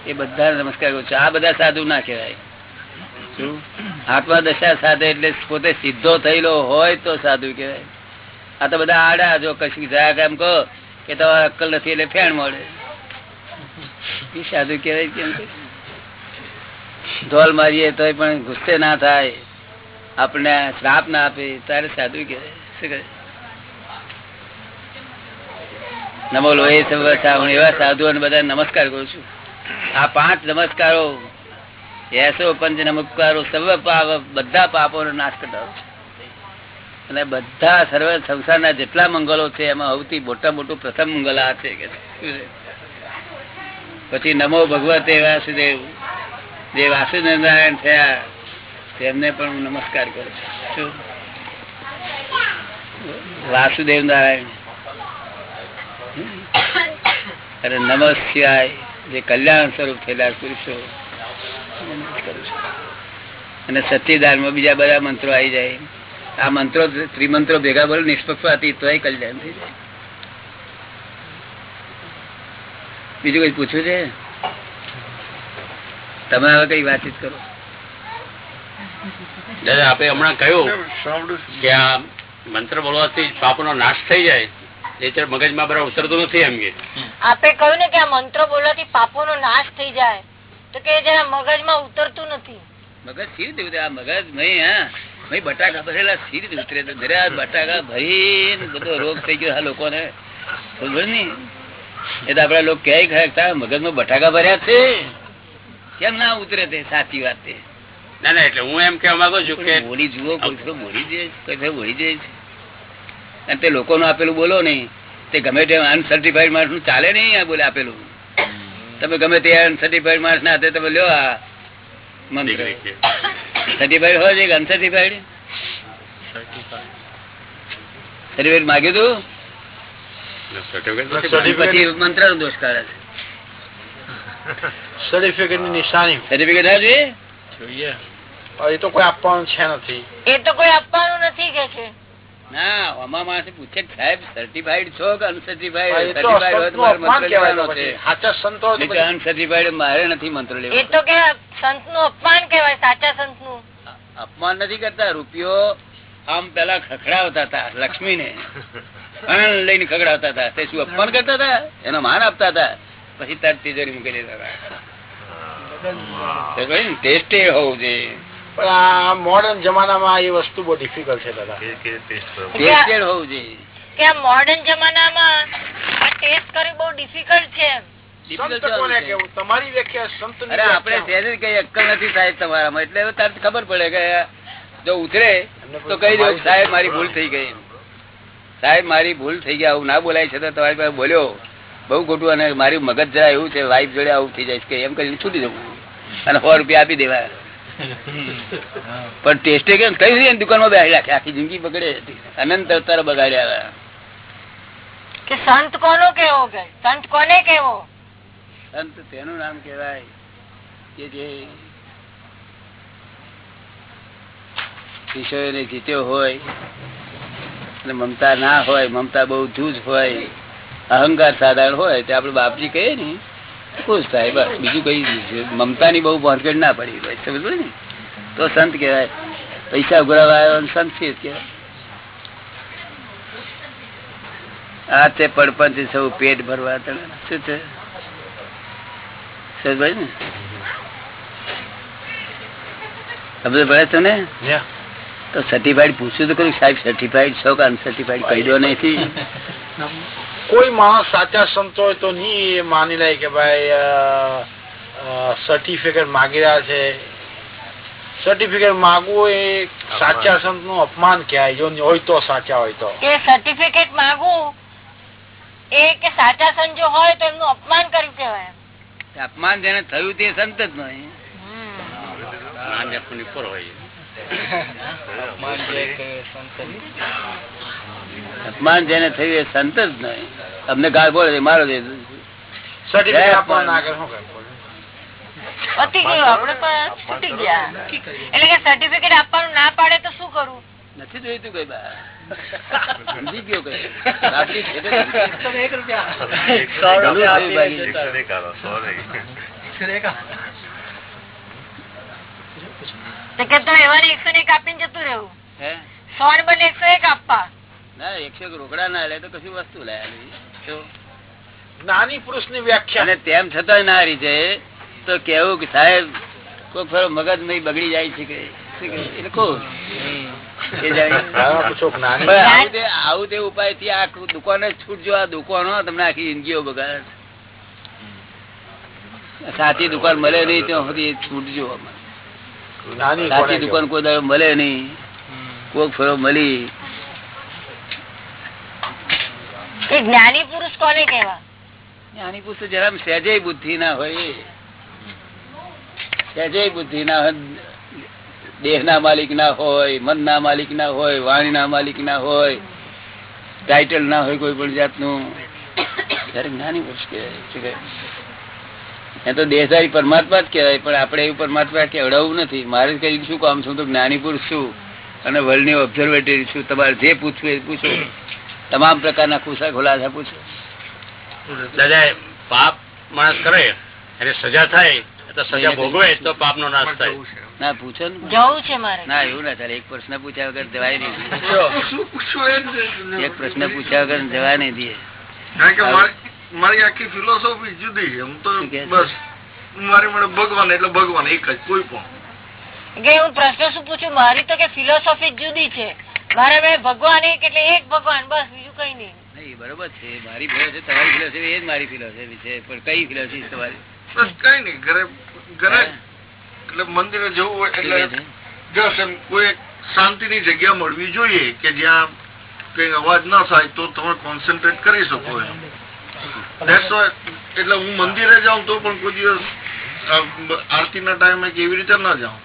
એ બધા નમસ્કાર કરું છું. આ બધા સાધુ ના કહેવાય. શું? આત્મદશા સાધે એટલે પોતે સીધો થયેલો હોય તો સાધુ કહેવાય. આ તો બધા આડા જો કશું જાય એમ કહો કે તમારે અક્કલ નથી એટલે ફેણ મળે. એ સાધુ કહેવાય કેમ કે? ઢોલ મારીએ તોય પણ ગુસ્સે ના થાય. આપણે શ્રાપ ના આપે. તારે સાધુ કહેવાય. શું કહે નમો લોહી હું એવા સાધુઓને બધા નમસ્કાર કરું છું. આ પાંચ નમસ્કારો, એસો પંચ નમસ્કારો સર્વ પાપ, બધા પાપોનો નાશ કરતા અને બધા સર્વ સંસારના જેટલા મંગલો છે, એમાં સૌથી મોટા મોટું પ્રથમ મંગલ આ છે કે? પછી નમો ભગવતે વાસુદેવ, જે વાસુદેવ નારાયણ થયા, તેમને પણ હું નમસ્કાર કરું છું. વાસુદેવ નારાયણ અને નમસ્યાય જે કલ્યાણ સ્વરૂપ થયેલા પુરુષો. અને સચ્ચિદાનમાં બીજા બધા મંત્રો આવી જાય. આ મંત્રો ત્રિમંત્રો ભેગા બોલો નિષ્પક્ષપાતી તો કલ્યાણ થઈ જાય. બીજું કઈ પૂછવું છે? તમે હવે કઈ વાતચીત કરો? દાદા આપે હમણાં કહ્યું કે આ મંત્ર બોલવાથી પાપનો નાશ થઈ જાય. ત્યારે મગજમાં બરાબર ઉતરતું નથી એમ કે. આપે કહ્યું ને કે આ મંત્ર બોલવાથી પાપોનો નાશ થઈ જાય. તો કે જરા મગજમાં ઉતરતું નથી. મગજ સી રીતે ઉતરે? આ મગજ નહીં હા. ભાઈ બટાકા ભરેલા સી રીતે ઉતરે? તો દરિયા બટાકા ભરી બધો રોગ થઈ ગયો આ લોકોને. ખબર નહીં. એ તો આપડા લોકો ક્યાંય ખરા તારા મગજમાં બટાકા ભર્યા છે? કેમ ના ઉતરે તે? સાચી વાત તે ના ના એટલે હું એમ કેવા માંગુ છું કે બોલી જુઓ બોલી જાય છે, બોલી જાય છે. અને તે લોકોનું આપેલું બોલો નહીં. તે ગમે તે અનસર્ટિફાઈડ માણસનું ચાલે નહીં આ બોલે આપેલું. તમે ગમે તે અનસર્ટિફાઈડ માણસ ના હાથે તમે લ્યો આ મંત્ર. સર્ટિફાઈડ હોય છે અનસર્ટિફાઈડ સર્ટિફાઈડ માગ્યું તું? પછી મંત્ર નો દોષ કાઢે છે. સર્ટિફિકેટની નિશાની. સર્ટિફિકેટ ના જોઈએ. એ તો કોઈ આપવાનું છે નથી. એ તો કોઈ આપવાનું નથી કે છે. ના આમાં માણસે પૂછે સાહેબ સર્ટિફાઈડ છો કે અનસર્ટિફાઈડ સર્ટિફાઈડ હોય તો સંતનું મારે અપમાન અનસર્ટિફાઈડ મારે નથી મંત્ર એ તો કે સંતનું અપમાન કહેવાય સાચા સંતનું અપમાન નથી કરતા રૂપિયો આમ પેલા ખખડાવતા હતા લક્ષ્મી ને લઈને ખખડાવતા હતા. તે શું અપમાન કરતા હતા? એનો માન આપતા હતા. પછી તાર તિજોરી મૂકી દેતા હતા. ટેસ્ટ એ હોવું જોઈએ. પણ આ મોડર્ન જમાનામાં એ વસ્તુ બહુ ડિફિકલ્ટ છે દાદા. ટેસ્ટેડ હોવું જોઈએ. કે મોડર્ન જમાનામાં આ ટેસ્ટ કરવી બહુ ડિફિકલ્ટ છે એમ. સંત કોને કેવું તમારી વ્યાખ્યા સંત આપણે સહેજ કઈ અક્કલ નથી સાહેબ તમારામાં? એટલે તારે ખબર પડે કે જો ઉતરે તો કઈ દો સાહેબ મારી ભૂલ થઈ ગઈ. સાહેબ મારી ભૂલ થઈ ગઈ આવું ના બોલાય છે તો તમારી પાસે બોલ્યો. બહુ ખોટું અને મારી મગજ જરા એવું છે વાઈફ જોડે આવું થઈ જાય છે કે એમ કરીને છૂટી જવું અને સો રૂપિયા આપી દેવા પણ ટેસ્ટે કેમ? કઈ રીતે દુકાનમાં બેસી રાખે? આખી જિંદગી બગડે. અનંત અવતાર બગાડ્યા કે સંત કોનો કેવો સંત કોને કેવો? સંત તેનું નામ કેવાય કે જે વિષયોને જીત્યો હોય અને મમતા ના હોય મમતા બહુ જૂજ હોય અહંકાર સાધારણ હોય તે આપડે બાપજી કહીએ ને ખુશ થાય બસ. બીજું કઈ મમતા ની બહુ ભાંગડ ના પડી હોય સમજ ને? તો સંત કહેવાય. પૈસા ઉઘરાવા આવ્યો સંત છે કહેવાય. આ તે પડપંચ સૌ પેટ ભરવા તને શું છે સમજાય ને? સમજ છે તો સર્ટિફાઈડ પૂછ્યું તો કરું સાહેબ સર્ટિફાઈડ છો કે અનસર્ટિફાઈડ કહી દો નથી કોઈ માણસ સાચા સંતો હોય તો નહીં એ માની લે કે ભાઈ સર્ટિફિકેટ માગી રહ્યા છે. સર્ટિફિકેટ માગવું એ સાચા સંતનું અપમાન કહેવાય. જો હોય તો સાચા હોય તો. એ સર્ટિફિકેટ માગવું એ કે સાચા સંજો હોય તો એમનું અપમાન કર્યું કેવાય અપમાન જેને થયું તે સંત જ નહીં ઉપર હોય. અપમાન જેને થયું એ સંત જ નહીં અમને ગાળ બોલે મારો દે. સર્ટિફિકેટ આપવા ના કરે શું કરે? પતી ગયું આપડે પણ છૂટી ગયા. એટલે કે સર્ટિફિકેટ આપવાનું ના પાડે તો શું કરવું નથી જોયું કઈ સમજી ગયો કઈ. એવા એકસો ને એક આપીને જતું રહેવું. હે? સો ને બને એકસો એક આપવા. ના એકસો એક રોકડા ના લે તો કશું વસ્તુ લાયા નહીં. પુરુષની વ્યાખ્યા. અને તેમ છતાં ના રીતે તો કેવું કે સાહેબ કોઈ ફરો મગજ નહીં બગડી જાય છે કે આવું તે ઉપાયથી આ દુકાને છૂટજો આ દુકાનો તમને આખી જિંદગીઓ બગાડ. સાચી દુકાન મળે નહીં ત્યાં સુધી છૂટજો સાચી દુકાન કોઈ મળે નહીં. કોક ફરો મળી. એ જ્ઞાની પુરુષ કોને કેવા જ્ઞાની પુરુષ જરા સહેજય બુદ્ધિ ના હોય. સહેજય બુદ્ધિ ના દેહ ના માલિક ના હોય મન ના માલિક ના હોય વાણી ના માલિક ના હોય ટાઇટલ ના હોય કોઈ પણ જાતનું. જ્ઞાની પુરુષ પરમાત્મા જ કહેવાય, પણ આપણે એવું પરમાત્મા કેવડાવવું નથી. મારે કઈ શું કામ છું? તો જ્ઞાની પુરુષ છું અને વર્લ્ડની ઓબ્ઝર્વેટરી છું. તમારે જે પૂછવું એ પૂછો. તમામ પ્રકારના ખુશા ખુલાસા પૂછો. દાદા પાપ માણસ કરે એને સજા થાય તો સજા ભોગવે તો પાપ નો નાશ થાય. ના પૂછો ને. જવું છે મારે. ના એવું ના ચાલે એક પ્રશ્ન પૂછ્યા વગર જવાય નહીં. શું પૂછવું એ જ નહીં. એક પ્રશ્ન પૂછ્યા વગર જવા નહીં દે. મારી- મારી આખી ફિલોસોફી જુદી હું તો? બસ મારી મને ભગવાન એટલે ભગવાન એક જ કોઈ પણ. હું પ્રશ્ન શું પૂછું? મારી તો કે ફિલોસોફી જુદી છે. મારે બે ભગવાન એક એટલે એક ભગવાન બસ બીજું કઈ નહીં. નહીં બરોબર છે. મારી ફિલોસોફી તમારી ફિલોસોફી એ જ મારી ફિલોસોફી છે પણ કઈ ફિલોસોફી તમારી? બસ કઈ નહીં ઘરે ઘરે એટલે મંદિરે જવું હોય એટલે જસ એમ કોઈ એક શાંતિની જગ્યા મળવી જોઈએ કે જ્યાં કઈ અવાજ ના થાય તો તમે કોન્સન્ટ્રેટ કરી શકો એમ. એટલે હું મંદિરે જાઉં તો પણ કોઈ દિવસ આરતી આરતીના ટાઈમે કેવી રીતે ના જાઉં.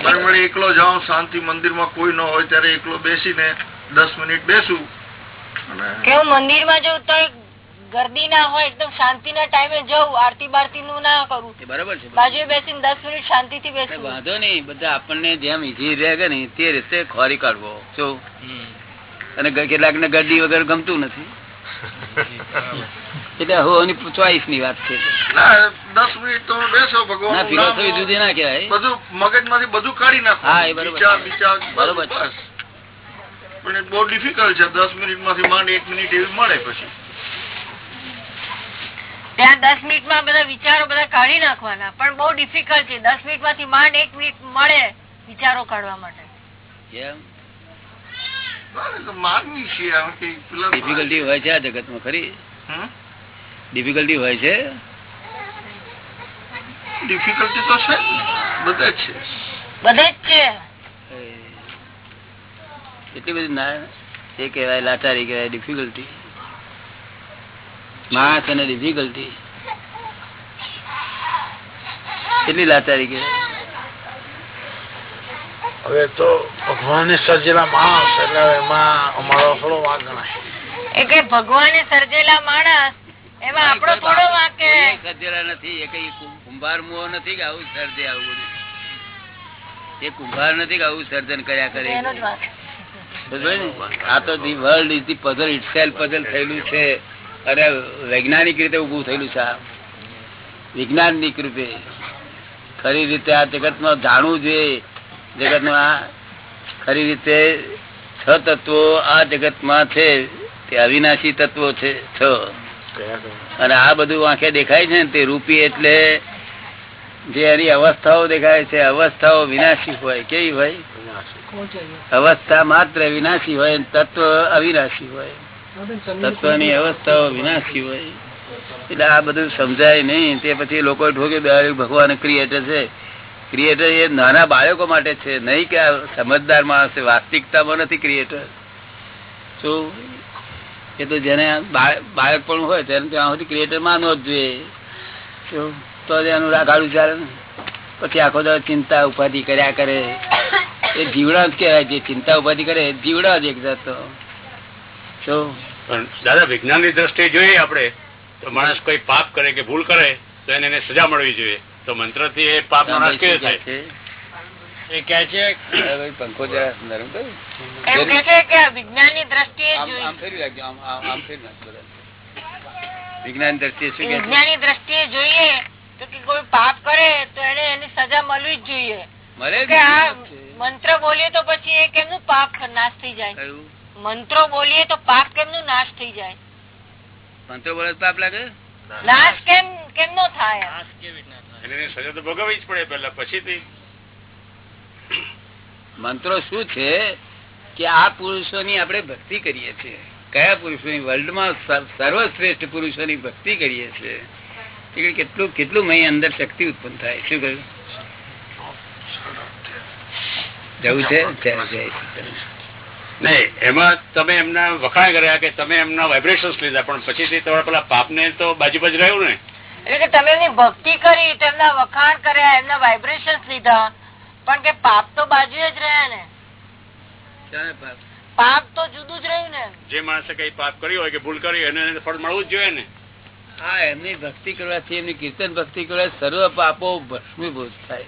મળે એકલો જાઉં શાંતિ મંદિરમાં કોઈ ન હોય ત્યારે એકલો બેસીને દસ મિનિટ બેસું. અને કે હું મંદિરમાં જઉં તો ગરદી ના હોય એકદમ શાંતિ ના ટાઈમે જવું આરતી બારતી નું ના કરું. બરાબર બરોબર છે બાજુએ બેસીને દસ મિનિટ શાંતિ થી કઈ વાંધો નહીં બધા આપણને જેમ ઈજી રહે ને તે રીતે ખોરી કાઢવો. શું અને કેટલાક ને ગરદી વગર ગમતું નથી. [laughs] એટલે હું ચોઈસની વાત છે. દસ મિનિટ તમે બેસો ભગવાન ફિલોસોફી જુદી ના કહેવાય. બધું મગજમાંથી બધું કાઢી નાખો. હા, એ બરોબર. વિચાર છે. વિચાર બરોબર છે. બસ. પણ બહુ ડિફિકલ્ટ છે. દસ મિનિટમાંથી માંડ એક મિનિટ એવી મળે પછી. ત્યાં દસ મિનિટમાં બધા વિચારો બધા કાઢી નાખવાના. પણ બહુ ડિફિકલ્ટ છે. દસ મિનિટમાંથી માંડ એક મિનિટ મળે વિચારો કાઢવા માટે. ડિફિકલ્ટી હોય છે આ જગતમાં ખરી? હમ? ડિફિકલ્ટી હોય છે? ડિફિકલ્ટી તો છે બધે જ છે. બધે જ છે? એટલી બધી ના એ કહેવાય લાચારી કહેવાય ડિફિકલ્ટી માણસ અને ડિફિકલ્ટી કેટલી લાચારી કહેવાય. હવે તો ભગવાને સર્જેલા માણસ એટલે એમાં અમારો થોડો વાંક ગણાય એટલે ભગવાને સર્જેલા માણસ એમાં આપણો થોડો વાંક નથી એ કઈ કુંભાર મુઓ નથી કે આવું સર્જે આવું બધું. એ કુંભાર નથી કે આવું સર્જન કર્યા કરે? આ તો the world is the puzzle itself puzzle થયેલું છે. અને વૈજ્ઞાનિક રીતે ઉભું થયેલું છે આ. વિજ્ઞાનિક રૂપે ખરી રીતે આ જગતમાં જાણવું જોઈએ જગતમાં આ ખરી રીતે છ તત્વો આ જગતમાં છે. તે અવિનાશી તત્વો છે. છ. અને આ બધું આંખે દેખાય છે તે રૂપી એટલે જે એની અવસ્થાઓ દેખાય છે, અવસ્થાઓ વિનાશી હોય. કેવી હોય? અવસ્થા માત્ર વિનાશી હોય તત્વ અવિનાશી હોય. તત્વની અવસ્થાઓ વિનાશી હોય. એટલે આ બધું સમજાય નહીં. તે પછી લોકો ઠોકે ભગવાન ક્રિએટર છે. ક્રિએટર એ નાના બાળકો માટે છે. નહીં કે સમજદાર માણસ વાસ્તવિકતામાં નથી ક્રિએટર શું? એ તો જેને બાળક પણ હોય તેને ત્યાં સુધી ક્રિએટર માનવો જ જોઈએ. તો એનું રાખાડું ચાલે ને. પછી આખો દર ચિંતા ઉપાધિ કર્યા કરે. એ જીવડા જ કહેવાય જે ચિંતા ઉપાધિ કરે જીવડા જ એક જાતનો. દાદા વિજ્ઞાનની દ્રષ્ટિએ જોઈએ આપણે તો માણસ કોઈ પાપ કરે કે ભૂલ કરે તો એને એને સજા મળવી જોઈએ. તો મંત્રથી એ પાપ નાશ કેવો થાય? એ કે છે પંખો જરા નરમ એમ કે છે. કે વિજ્ઞાનની દ્રષ્ટિએ આમ- ફેરવી આમ આમ- આમ ફેરવી નાખજો બધા. વિજ્ઞાન દ્રષ્ટિએ શું વિજ્ઞાનની દ્રષ્ટિએ જોઈએ તો કે કોઈ પાપ કરે તો એને એની સજા મળવી જ જોઈએ. મળે કે આ મંત્ર બોલીએ તો પછી એ કેમનું પાપ નાશ થઈ જાય? મંત્રો બોલીએ તો પાપ કેમનું નાશ થઈ જાય? મંત્રો બોલે પાપ લાગે? નાશ કેમ કેમ નો થાય? એમ? એને એને સજા તો ભોગવવી જ પડે પેલા પછીથી મંત્રો શું છે કે આ પુરુષોની આપણે ભક્તિ કરીએ છીએ? કયા પુરુષોની? વર્લ્ડમાં સર્વ- સર્વશ્રેષ્ઠ પુરુષોની ભક્તિ કરીએ છીએ? કેટલું કેટલું મહી અંદર શક્તિ ઉત્પન્ન થાય? શું કહ્યું? જવું છે? નહીં એમાં તમે એમના વખાણ કર્યા કે તમે એમના વાઇબ્રેશન લીધા પણ પછીથી તમારા પેલા પાપને તો બાજુ બાજુ રહ્યું ને. એટલે કે તમે એમની ભક્તિ કરી તેમના વખાણ કર્યા એમના વાઇબ્રેશન લીધા. પણ કે પાપ તો બાજુ જ રહ્યા ને. પાપ? પાપ તો જુદું જ રહ્યું ને. જે માણસે કઈ પાપ કર્યું હોય કે ભૂલ કરી હોય એને એને ફળ મળવું જ જોઈએ ને. હા એમની ભક્તિ કરવાથી એમની કીર્તન ભક્તિ કરવા સર્વ પાપો ભસ્મીભૂત થાય.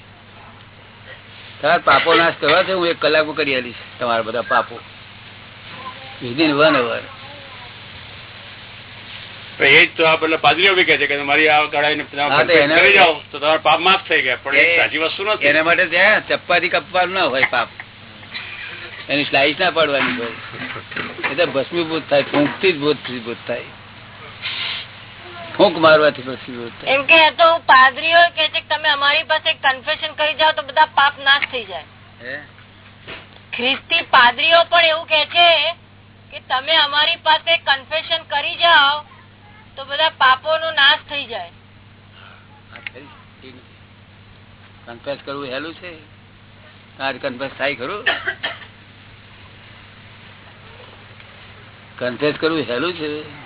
તમારા પાપો નાશ કરવા છે હું એક કલાકો કરી આલીશ તમારા બધા પાપો. Within one hour. એ જ તો આ પાદરીઓ બી કહે છે કે તમારી આ કઢાઈને તમે હા, તો એના- કરી જાઓ. તો તમારા પાપ માફ થઈ ગયા. પણ એ એ- સાચી વસ્તુ નથી. એના માટે ત્યાં ચપ્પાથી કપવાનું ના હોય પાપ. એની સ્લાઇસ ના પાડવાની હોય. એ તો ભસ્મીભૂત થાય ફૂંકથી જ ભસ્મીભૂત થાય. ફૂંક મારવાથી ભસ્મીભૂત થાય. એમ કે તો પાદરીઓ કે છે કે તમે અમારી પાસે કન્ફેશન કરી જાઓ તો બધા પાપ નાશ થઈ જાય. હે? ખ્રિસ્તી પાદરીઓ પણ એવું કે છે કે તમે અમારી પાસે કન્ફેશન કરી જાઓ તો બધા પાપોનો નાશ થઈ જાય. કન્ફેસ કરવું હેલું છે? આજ કન્ફેસ થાય ખરું? કન્ફેસ કરવું હેલું છે?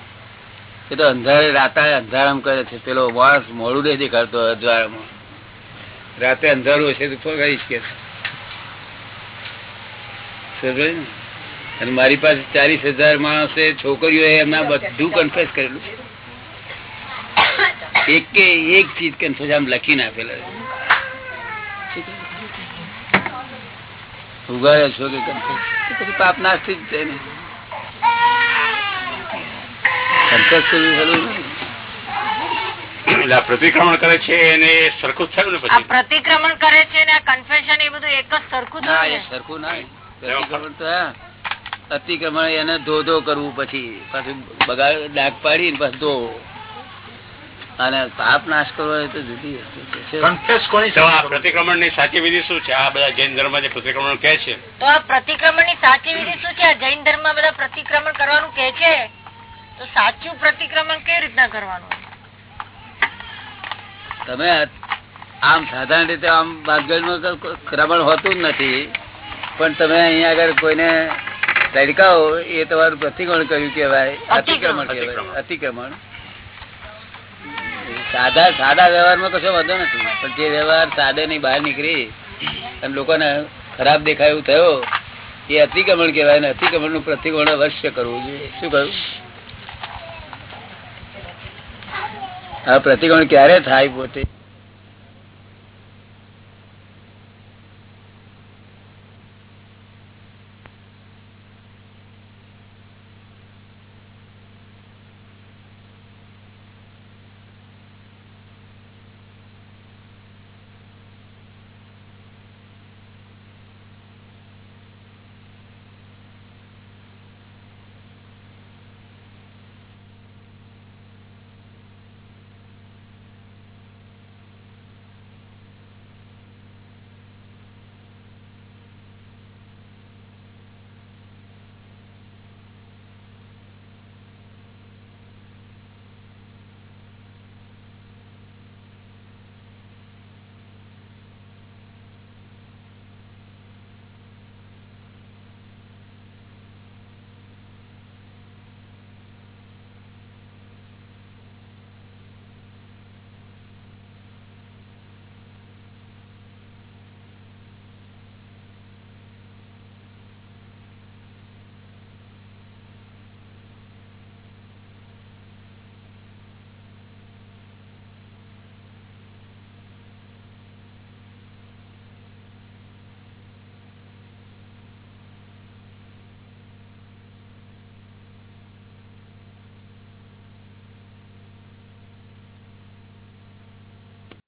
એ તો અંધારે રાતે અંધારામ કરે છે. પેલો માણસ મોડું નહીં દેખાડતો અજવાળામાં. રાતે અંધારું હશે તો કરીશ કે. અને મારી પાસે ચાલીસ હજાર માણસે છોકરીઓ એમના બધું કન્ફેસ કરેલું છે. એક એક ચીજ કન્ફેસ આમ લખી નાખેલા છે. ઉગાડે છો કે પાપ નાસ્તી જ જાય ને. કરવું આ પ્રતિક્રમણ કરે છે એને સરખું થયું ને પછી? પ્રતિક્રમણ કરે છે ને આ કન્ફેશન એ બધું એક જ સરખું ના એ સરખું ના. પ્રતિક્રમણ તો અતિક્રમણ એને ધો ધો કરવું પછી. પાછું બગાડ ડાક પાડી ને પાછું ધો અને પાપ નાશ કરવો એ તો જુદી પ્રતિક્રમણની સાચી વિધિ શું છે? આ બધા જૈન ધર્મ જે પ્રતિક્રમણ કે છે. તો આ પ્રતિક્રમણની સાચી વિધિ શું છે? જૈન ધર્મ બધા પ્રતિક્રમણ કરવાનું કે છે? તો સાચું પ્રતિક્રમણ કેવી રીતના કરવાનું? તમે આમ સાધારણ રીતે આમ તો ક્રમણ હોતું જ નથી. પણ તમે અહીંયા આગળ કોઈને તડકાઓ એ તમારું પ્રતિક્રમણ કર્યું કેવાય અતિક્રમણ કહેવાય અતિક્રમણ સાદા સાદા વ્યવહારમાં કશો વાંધો નથી. પણ જે વ્યવહાર સાદે ની બહાર નીકળી અને લોકોને ખરાબ દેખાય એવું થયો, એ અતિક્રમણ કહેવાય ને અતિક્રમણનું પ્રતિક્રમણ અવશ્ય કરવું જોઈએ. શું કહ્યું? આ પ્રતિક્રમણ ક્યારે થાય પોતે?